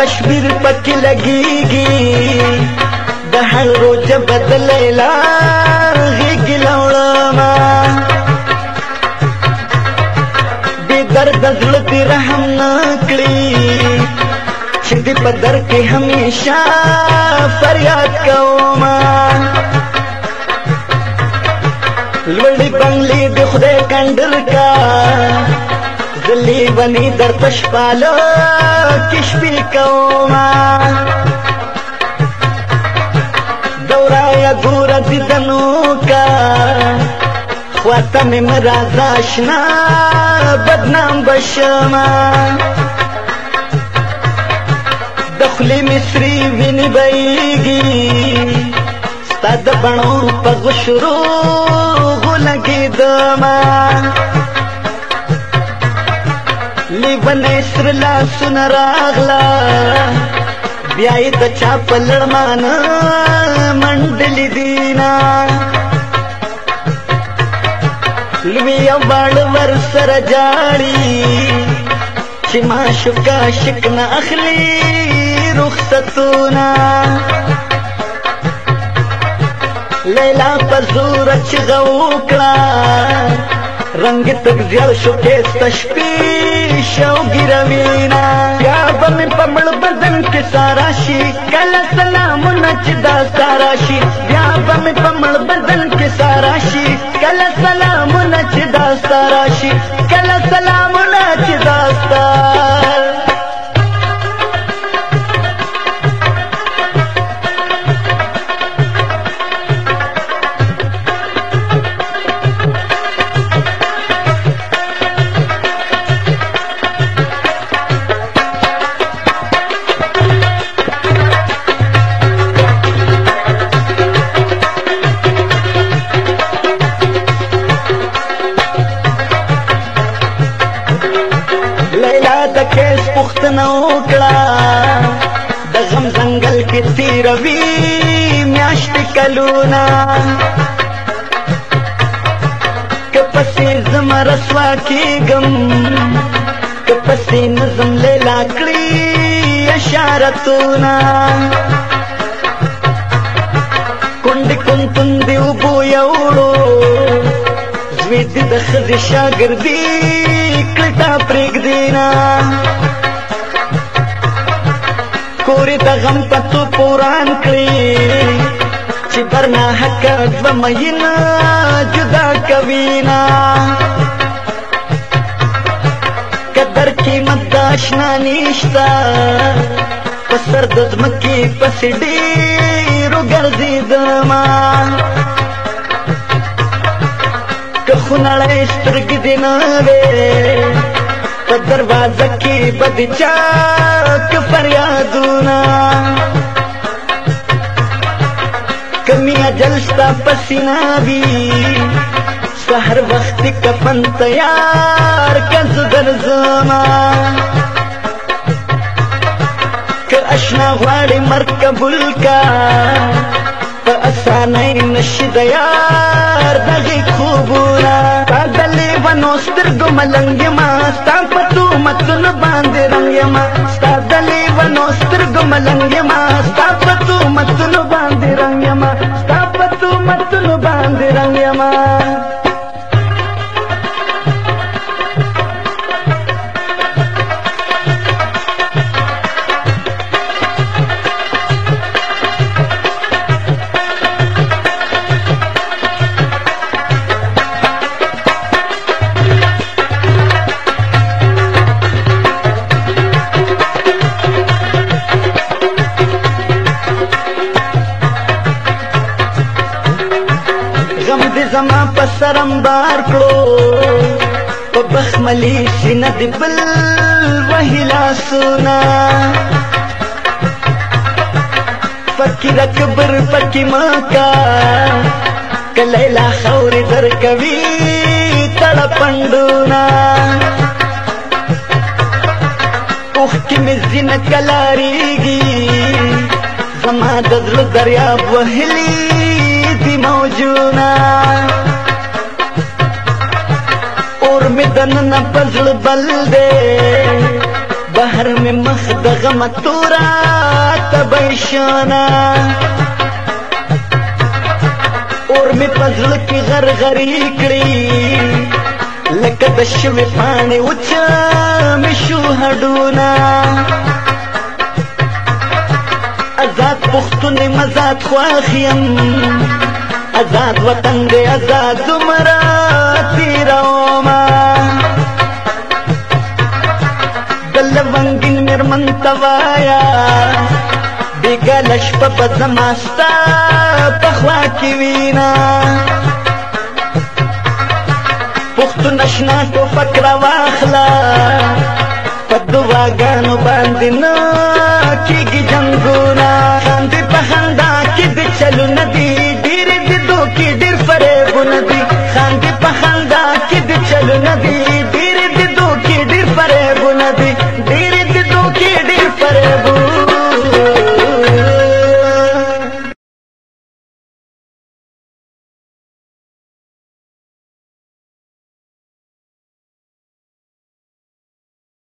کشمیر پکې لګيږي د هر روز بدل لیلا غږی لوړما دې درد زړه تی رحم نه کړی چې دې په در کې هميشه فریاد کوما لوړې بنگلې د خدای کندل کا زلی ونی در پشپالو کشپی کو اتمه مرا داشنا بدنام بشما دخلی مصری ویني بیگی ستا د بڼو په غشرو غولګېدما لیونې سره لاسونه راغله بیا یې د چا په لړمانه منډلې دینا لوی امبال ور سره جاړي چې ما شکا شکنا اخلي رخصتونه لیلا په زور چې غوکړه رنگ تک زیړ شو کې تشپی شو ګروینا بمړ بدن کې سارا شي کله سلامونه چې دا سارا شي بیا بم پمړ بدن کې سارا شي کله سلامونه چې دا سارا شي کله سلامونه چې دا سارا کې تیروي میاشت کلونه که پسې زما رسوا کېږم که پسې نظم لیلا کړي اشارتونه کونډې کونتوندې اوبو یوړو زوی دې د ښځې شاګردي کلټه پرېږدي نه کورې د غم پتو پوران کړي چې برنا حق د مینا جدا کوینا قدر قیمت د آشنا نشتا پسر د ځمکې پسې ډېرو ګرځېدما که خونړی سترګې دې نه وې په دروازه کې به د چا که فریاد اجل ستا پسینا دی سهر وخت کفن تیار کز در زما که اشنا غواړي مرګ قبول کا په اسانۍ نشي د یار دغې خوبونه تا د لیونو سترګو ملنګ یما ستا په تهمتونو باندې رنګ یما ستا د لیونو سترګو ملنګ یما ستا په تهمتونو சாந்திரங்க زما په سرم بار کړو په بخملی سینه دی بل وهلا سونا فکر اکبر پکی ما کا کلیلا خور در کوي تړپندونا اوخ کې مې زینه کلاریږي زما د زړه دریاب وهلی دی موجونه دنن پزړ بل دے بهر می مخ د غم تورا تبشانا اور می پزړ کی غرغری کړی لکه د شوې پاڼې وچا می شو هډونا آزاد پختون مزاد خواخیم آزاد وطن دې آزاد زمرا تیروما دل ونګین مرمن توایا بیګل شپ په زماستا په خوا کې وینا پښتون نشنا په فکر واخلا په دواګانو باندې نه کېږي جنگونه باندې په خندا کې د چلو ندی ګلونه دي خاندي په خندا کې د چلونه دي